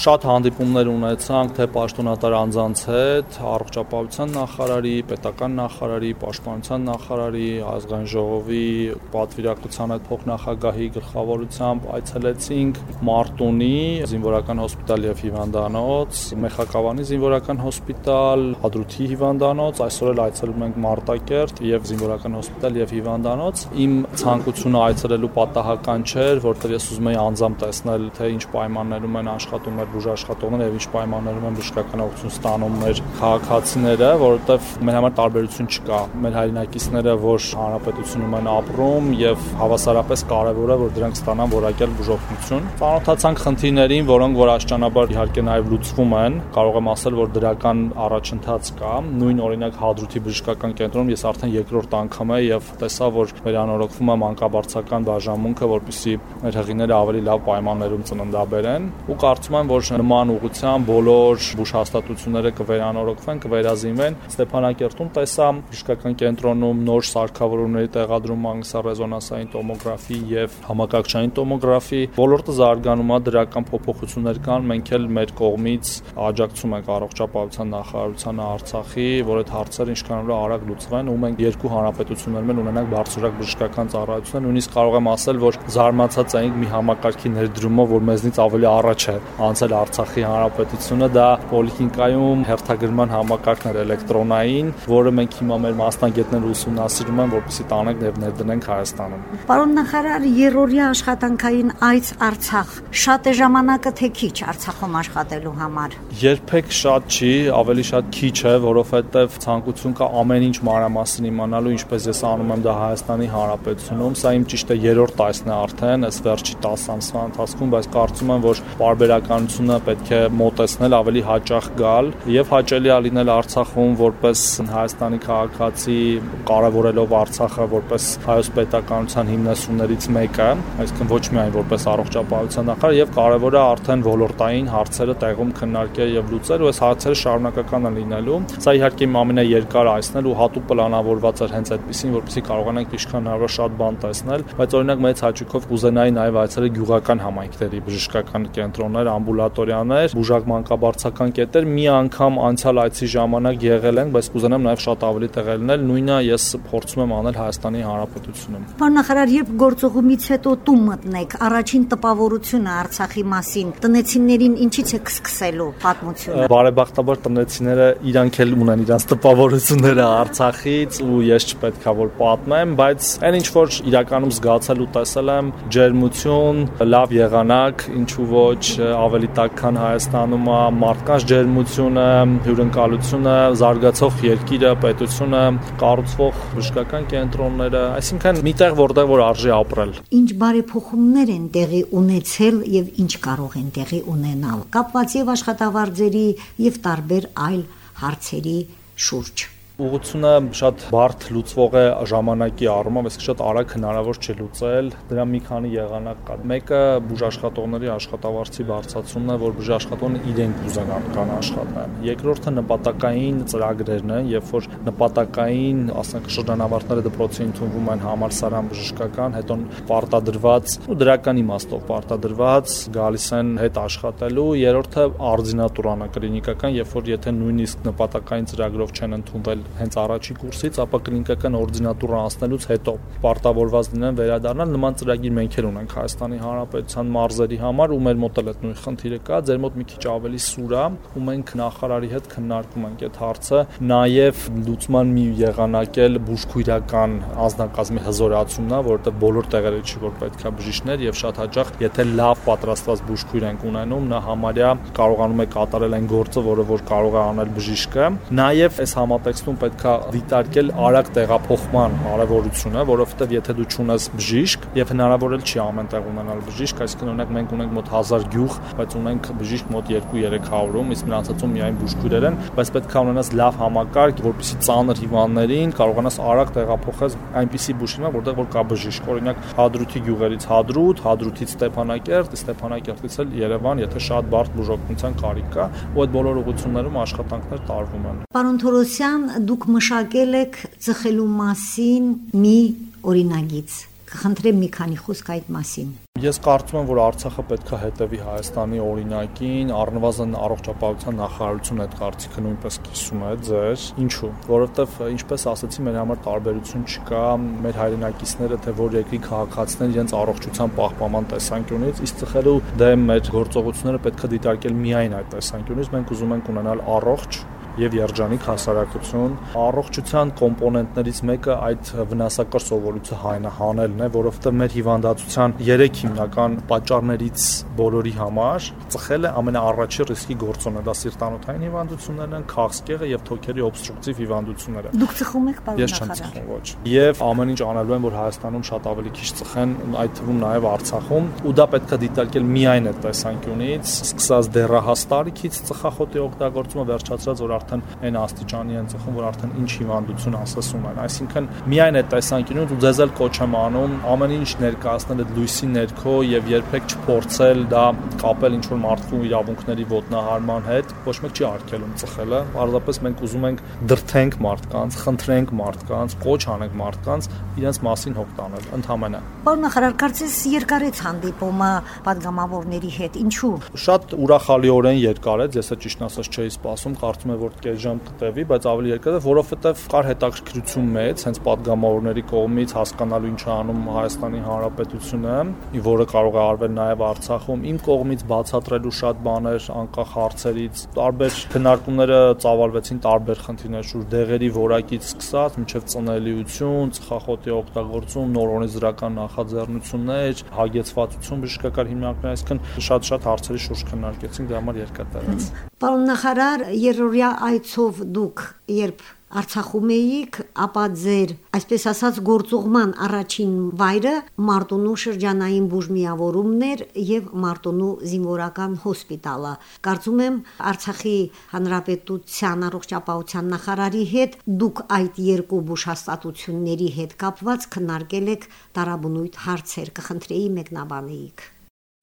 Շատ հանդիպումներ ունեցանք թե պաշտոնատար անձանց հետ, առողջապահության նախարարի, պետական նախարարի, պաշտպանության նախարարի, ազգային ժողովի պատվիրակության այդ փոխնախագահի գլխավորությամբ այցելեցինք Մարտունի զինվորական հոսպիտալ եւ հիվանդանոց, Մեխակավանի զինվորական հոսպիտալ, Հադրութի հիվանդանոց, այսօր էլ այցելում ենք Մարտակերտ եւ զինվորական հոսպիտալ եւ հիվանդանոց։ Իմ ցանկությունը այցելելու պատահական չէր, որտեղ ես ուզում եի անձամբ տեսնել, թե ինչ պայմաններում են աշխատում մեր բուժաշխատողները եւ ինչ պայմաններում են բժշկական օգնություն ստանում մեր քաղաքացիները, որովհետեւ մեր համար տարբերություն չկա։ Մեր հայրենակիցները, որ հանրապետությունում են ապրում եւ հավասարապես կարեւոր է, որ դրանք ստանան որակյալ բուժօգնություն։ Ծանոթացանք խնդիրներին, որոնք որ աշճանաբար իհարկե նաեւ լուծվում են։ Կարող եմ ասել, որ դրական առաջընթաց կա։ Նույն օրինակ Հադրութի բժշկական կենտրոնում ես արդեն երկրորդ անգամ եմ եւ տեսա, որ վերանորոգվում է մանկաբարձական բաժանմունքը, որպեսզի մեր հղիները ավելի լավ պայմաններում ծննդաբերեն ու կարծում եմ, որ որ նման ուղղությամբ բոլոր բուժհաստատությունները կվերանորոգվեն, կվերազինվեն։ Ստեփանակերտում տեսա բժշկական կենտրոնում նոր սարքավորումների տեղադրում մագնիսառեզոնանսային տոմոգրաֆի եւ համակարգչային տոմոգրաֆի։ Ոլորտը զարգանում է, դրական փոփոխություններ կան, մենք էլ մեր կողմից աջակցում ենք առողջապահության նախարարությանը Արցախի, որ այդ հարցերը ինչքան որ արագ լուծվեն ու մենք երկու հանրապետություններում էլ ունենանք բարձրորակ բժշկական ծառայություններ, նույնիսկ կարող եմ ասել, որ զարմացած էինք մի համակարգի ներդրումով, որ մեզնից ավելի առաջ է անցել ստեղծել Արցախի Հանրապետությունը, դա պոլիկլինիկայում հերթագրման համակարգն էր էլեկտրոնային, որը մենք հիմա մեր մասնագետները ուսումնասիրում են, որպեսզի տանենք եւ ներդնենք Հայաստանում։ Պարոն նախարար, երրորդյա աշխատանքային այց Արցախ շատ է ժամանակը թե քիչ Արցախում աշխատելու համար։ Երբեք շատ չի, ավելի շատ քիչ է, որովհետեւ ցանկություն կա ամեն ինչ մանրամասն իմանալու, ինչպես ես անում եմ դա Հայաստանի Հանրապետությունում։ Սա իմ ճիշտ է երրորդ այցն է արդեն, այս վերջի 10 ամսվա ընթացքում, բայց կարծում եմ, որ բարբերականություն տնտեսությունը պետք է մոտեցնել ավելի հաճախ գալ եւ հաճելի է լինել Արցախում որպես Հայաստանի քաղաքացի, կարևորելով Արցախը որպես հայոց պետականության հիմնասյուներից մեկը, այսինքն ոչ միայն որպես առողջապահության նախարար եւ կարևոր է արդեն ոլորտային հարցերը տեղում քննարկել եւ լուծել ու այս հարցերը շարունակական են լինելու։ Սա իհարկե ամենաերկար այսն էլ ու հատուկ պլանավորված էր հենց այդպեսին, որպեսզի կարողանանք ինչքան հնարավոր շատ բան տեսնել, բայց օրինակ մեծ հաճույքով կուզենայի նաեւ այցելել գյուղական համայնքների բժշկական կենտրոններ, ամբուլատոր լաբորատորիաներ, բուժակ մանկաբարձական կետեր մի անգամ անցյալ այցի ժամանակ եղել են, բայց կուզենամ նաև շատ ավելի տեղեր լինել։ Նույնը ես փորձում եմ անել Հայաստանի Հանրապետությունում։ Պարոն նախարար, երբ գործողումից հետո տուն մտնեք, առաջին տպավորությունը Արցախի մասին, տնեցիներին ինչից եք սկսելու պատմությունը։ Բարեբախտաբար տնեցիները իրանք էլ ունեն իրանց տպավորությունները Արցախից ու ես չպետքա որ պատմեմ, բայց այն ինչ որ իրականում զգացել ու տեսել եմ ջերմություն, լավ եղանակ, ինչու ոչ ավելի պետական Հայաստանում է, մարդկանց ջերմությունը, հյուրընկալությունը, զարգացող երկիրը, պետությունը, կառուցվող բժշկական կենտրոնները, այսինքն միտեղ որտեղ որ արժի ապրել։ Ինչ բարեփոխումներ են տեղի ունեցել եւ ինչ կարող են տեղի ունենալ կապված եւ աշխատավարձերի եւ տարբեր այլ հարցերի շուրջ ուղղությունը շատ բարդ լուծվող է ժամանակի առումով, այսինքն շատ արագ հնարավոր չէ լուծել։ Դրա մի քանի եղանակ կա։ Մեկը բուժաշխատողների աշխատավարձի բարձրացումն է, որ բուժաշխատողները իրենք ուզեն կան աշխատեն։ Երկրորդը նպատակային ծրագրերն են, երբ որ նպատակային, ասենք շրջանավարտները դպրոցի ընդունվում են համալսարան բժշկական, հետո պարտադրված ու դրական իմաստով պարտադրված գալիս են հետ աշխատելու։ Երրորդը արձինատուրան է կլինիկական, երբ որ եթե նույնիսկ նպատակային ծրագրով չեն ընդունվել հենց առաջի կուրսից, ապա կլինիկական օրդինատուրա անցնելուց հետո պարտավորված լինեն վերադառնալ նման ծրագիր մենք էլ ունենք Հայաստանի Հանրապետության մարզերի համար ու մեր մոտ էլ այդ նույն խնդիրը կա, ձեր մոտ մի քիչ ավելի սուր է ու մենք նախարարի հետ քննարկում ենք այդ հարցը, նաև լուծման մի եղանակ էլ բուժքույրական անձնակազմի հզորացումն է, որովհետև բոլոր տեղերը չի որ պետքա բժիշկներ եւ շատ հաճախ եթե լավ պատրաստված բուժքույր ենք ունենում, նա համարյա կարողանում է կատարել այն գործը, որը որ կարող է անել բժիշկը։ Նաև այս համատեքստում պետքա դիտարկել արագ տեղափոխման կարևորությունը, որովհետև եթե դու ճունես բժիշկ եւ հնարավոր էլ չի ամենտեղ ունենալ բժիշկ, այսինքն օրինակ մենք ունենք մոտ 1000 գյուղ, բայց ունենք բժիշկ մոտ 2-300-ում, իսկ մնացածում միայն բուժքույրեր են, բայց պետքա ունենաս լավ համակարգ, որպեսզի ծանր հիվանդներին կարողանաս արագ տեղափոխես այնպիսի բուժիմա, որտեղ որ կա բժիշկ, օրինակ Հադրութի գյուղերից Հադրութ, Հադրութից Ստեփանակերտ, Ստեփանակերտից էլ Երևան, եթե շատ բարդ բուժօգնության կարիք կա, ու այդ բոլոր ուղղություններում աշխատանքներ տարվում են։ Պարոն Թորոսյան, դուք մշակել եք ծխելու մասին մի օրինագիծ։ Կխնդրեմ մի քանի խոսք այդ մասին։ Ես կարծում եմ, որ Արցախը պետք է հետևի Հայաստանի օրինակին, առնվազն առողջապահության նախարարությունը այդ կարծիքը նույնպես կիսում է ձեր։ Ինչու՞։ Որովհետև ինչպես ասացի, մեր համար տարբերություն չկա, մեր հայրենակիցները թե որ երկրի քաղաքացիներ իրենց առողջության պահպանման տեսանկյունից, իսկ ծխելու դեմ մեր գործողությունները պետք է դիտարկել միայն այդ տեսանկյունից։ Մենք ուզում ենք ունենալ առողջ եւ երջանիկ հասարակություն։ Առողջության կոմպոնենտներից մեկը այդ վնասակար սովորույթը հանելն է, որովհետեւ մեր հիվանդացության 3 հիմնական պատճառներից բոլորի համար ծխելը ամենաառաջի ռիսկի գործոնն է։ Դա սիրտանոթային հիվանդություններն են, քաղցկեղը եւ թոքերի օբստրուկտիվ հիվանդությունները։ Դուք ծխում եք, պարոն Ես չեմ ծխում ոչ։ Եվ ամեն ինչ անելու են, որ Հայաստանում շատ ավելի քիչ ծխեն, այդ թվում նաեւ Արցախում, ու դա պետք է դիտարկել միայն այդ տեսանկյունից, սկսած դեռահաս տարիքից ծխախոտի օգտագործումը վերջացրած, որ արդեն այն աստիճանի են ծխում, որ արդեն ինչ հիվանդություն ասես ունեն։ Այսինքն միայն այդ տեսանկյունից ու ձեզ էլ կոչ եմ անում ամեն ինչ ներկայացնել այդ լույսի ներքո եւ երբեք չփորձել դա կապել ինչ որ մարդու իրավունքների ոտնահարման հետ, ոչ մեկ չի արգելում ծխելը, պարզապես մենք ուզում ենք դրթենք մարդկանց, խնդրենք մարդկանց, կոչ անենք մարդկանց իրենց մասին հոգ տանել ընդհանրապես։ Պարոն նախարար, կարծես երկարեց հանդիպումը падգամավորների հետ։ Ինչու՞։ Շատ ուրախալիորեն երկարեց, ես ճիշտ ասած չէի սպասում, կարծում եմ որ 4-5 ժամ կտևի, բայց ավելի երկար է, որովհետև կար հետաքրքրություն մեծ, հենց падգամավորների կողմից հասկանալու ինչ է անում Հայաստանի Հանրապետությունը, որը կարող է արվել նաև Արցախում։ Իմ կողմից բացատրելու շատ բաներ անկախ հարցերից, տարբեր քննարկումները ծավալվեցին տարբեր խնդիրներ շուրջ, դեղերի որակից սկսած մինչև ծնելիություն, ծխախոտի օգտագործում, նորօրինական նախաձեռնություններ, հագեցվածություն բժշկական հիմնարկներ, այսինքն շատ-շատ հարցերի շուրջ քննարկեցինք, դրա համար երկար տարած։ Պարոն նախարար, երրորդյա այցով դուք երբ Արցախում էիք, ապա ձեր, այսպես ասած, գործողման առաջին վայրը Մարտունու շրջանային բուժմիավորումն էր եւ Մարտունու զինվորական հոսպիտալը։ Կարծում եմ Արցախի հանրապետության առողջապահության նախարարի հետ դուք այդ երկու բուժհաստատությունների հետ կապված քննարկել եք տարաբնույթ հարցեր, կխնդրեի մեկնաբանեիք։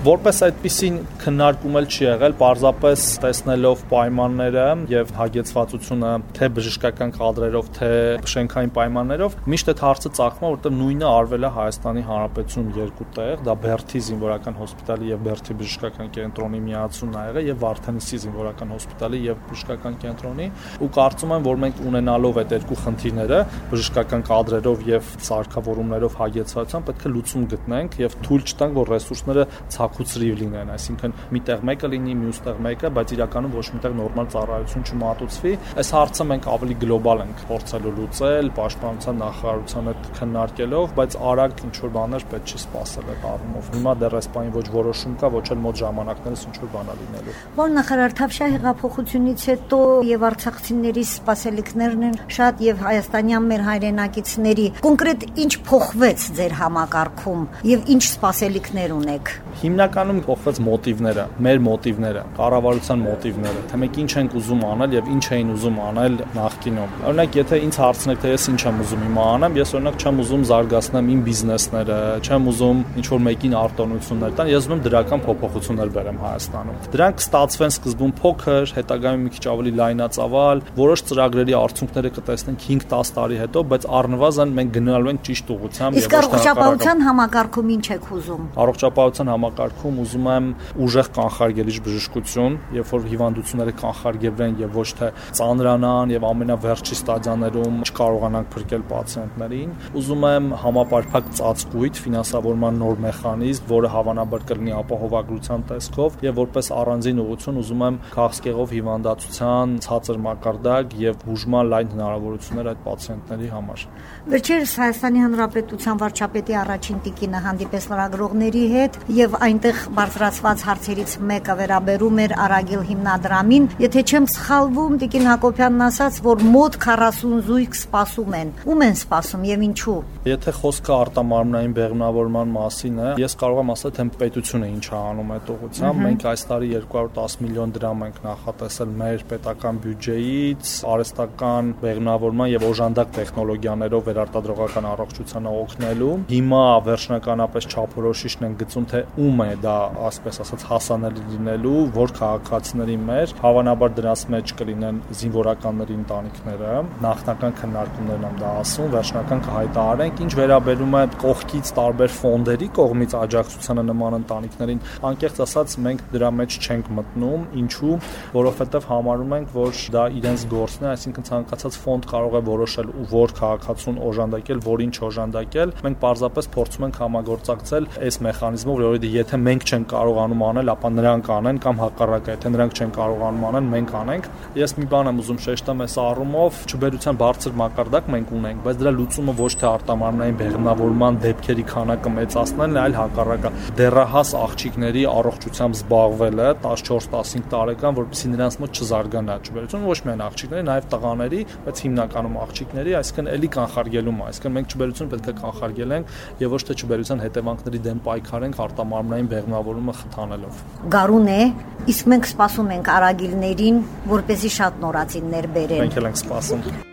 Որպես այդպեսին քննարկում էլ չի եղել, parzapes տեսնելով պայմանները եւ հագեցվածությունը թե բժշկական կադրերով, թե շենքային պայմաններով, միշտ այդ հարցը է, որտեղ նույնը արվել է Հայաստանի Հանրապետությունում երկու տեղ, դա Բերթի զինվորական հոսպիտալի եւ Բերթի բժշկական կենտրոնի միացումն ա եղել եւ Վարդենիսի զինվորական հոսպիտալի եւ բժշկական կենտրոնի, ու կարծում եմ, որ մենք ունենալով այդ երկու խնդիրները, բժշկական կադրերով եւ սարքավորումներով հագեցվածության պետք է լուծում գտնենք եւ թույլ չտանք, որ ռեսուրսները ցակուցրիվ լինեն, այսինքն միտեղ մեկը լինի, մյուստեղ մեկը, բայց իրականում ոչ միտեղ նորմալ ծառայություն չմատուցվի։ Այս հարցը մենք ավելի գլոբալ ենք փորձելու լուծել, պաշտպանության նախարարության հետ քննարկելով, բայց արագ ինչ որ բաներ պետք չի սпасել այդ առումով։ Հիմա դեռ այս բանի ոչ որոշում կա, ոչ էլ մոտ ժամանակներս ինչ որ բանա լինելու։ Որ նախարար Թավշյա հեղափոխությունից հետո եւ արցախցիների սпасելիքներն են շատ եւ հայաստանյան մեր հայրենակիցների կոնկրետ ինչ փոխվեց ձեր համակարգում եւ ինչ սпасելիքներ ունեք։ Հիմնականում փոխվեց մոտիվները, մեր մոտիվները, կառավարության մոտիվները, թե մենք ինչ ենք ուզում անել եւ ինչ էին ուզում անել նախկինում։ Օրինակ, եթե ինձ հարցնեք, թե ես ինչ եմ ուզում հիմա անեմ, ես օրինակ չեմ ուզում զարգացնեմ իմ բիզնեսները, չեմ ուզում ինչ որ մեկին արտոնություններ տան, ես ուզում եմ դրական փոփոխություններ բերեմ Հայաստանում։ Դրանք ստացվեն սկզբում փոքր, հետագայում մի քիչ ավելի լայնածավալ, որոշ ծրագրերի արդյունքները կտեսնենք 5-10 տարի հետո, բայց առնվազն մենք գնալու ենք ճիշտ ուղղությամբ եւ ոչ թե առողջապահության համակարգում ինչ եք ուզում։ Առողջապահության համակարգում ուզում եմ ուժեղ կանխարգելիչ բժշկություն, երբ որ հիվանդությունները կանխարգելվեն եւ ոչ թե ծանրանան եւ ամենավերջի ստադիաներում չկարողանանք փրկել պացիենտներին։ Ուզում եմ համապարփակ ծածկույթ, ֆինանսավորման նոր մեխանիզմ, որը հավանաբար կլինի ապահովագրության տեսքով եւ որպես առանձին ուղղություն ուզում եմ քաղցկեղով հիվանդացության ցածր մակարդակ եւ բուժման լայն հնարավորություններ այդ պացիենտների համար։ Վերջերս Հայաստանի Հանրապետության վարչապետի առաջին տիկինը հանդիպես լրագրողների հետ եւ այնտեղ բարձրացված հարցերից մեկը վերաբերում էր Արագիլ հիմնադրամին։ Եթե չեմ սխալվում, Տիկին Հակոբյանն ասաց, որ մոտ 40 զույգ սպասում են։ Ում են սպասում եւ ինչու։ Եթե խոսքը արտամարմնային բեղմնավորման մասին է, ես կարող եմ ասել, թե պետությունը ինչ է անում այդ ուղղությամբ։ Մենք այս տարի 210 միլիոն դրամ ենք նախատեսել մեր պետական բյուջեից արհեստական բեղմնավորման եւ օժանդակ տեխնոլոգիաներով վերարտադրողական առողջությանը օգնելու։ Հիմա վերջնականապես չափորոշիչն են գծում, թե ում է դա ասպես ասած հասանելի լինելու, որ քաղաքացիների մեր, հավանաբար դրանց մեջ կլինեն զինվորականների ընտանիքները, նախնական քննարկումներն եմ դա ասում, վերջնական կհայտարարենք, ինչ վերաբերում է կողքից տարբեր ֆոնդերի կողմից աջակցությանը նման ընտանիքներին, անկեղծ ասած մենք դրա մեջ չենք մտնում, ինչու, որովհետև համարում ենք, որ դա իրենց գործն է, այսինքն ցանկացած ֆոնդ կարող է որոշել որ քաղաքացուն օժանդակել, որին չօժանդակել, մենք պարզապես փորձում ենք համագործակցել այս մեխանիզմով, որ եթե մենք չենք կարողանում անել, ապա նրանք անեն կամ հակառակը, եթե նրանք չեն կարողանում անել, մենք անենք։ Ես մի բան եմ ուզում շեշտեմ այս առումով, ճբերության բարձր մակարդակ մենք ունենք, բայց դրա լուծումը ոչ թե արտամարմնային բեղմնավորման դեպքերի քանակը մեծացնելն է, այլ հակառակը դեռահաս աղջիկների առողջությամբ զբաղվելը 14-15 տարեկան, որովհետեւ նրանց մոտ չզարգանա ճբերությունը ոչ միայն աղջիկների, նաև տղաների, բայց հիմնականում աղջիկների, այսինքն էլի կանխարգելում է, այսինքն մենք ճբերությունը պետք է կանխարգելենք եւ ոչ թե ճբերության հետևանքների դեմ պայքարենք արտամարմնային մարմնային բեղմնավորումը խթանելով։ Գարուն է, իսկ մենք սպասում ենք արագիլներին, որպեսի շատ նորացիններ բերեն։ Մենք էլ ենք սպասում։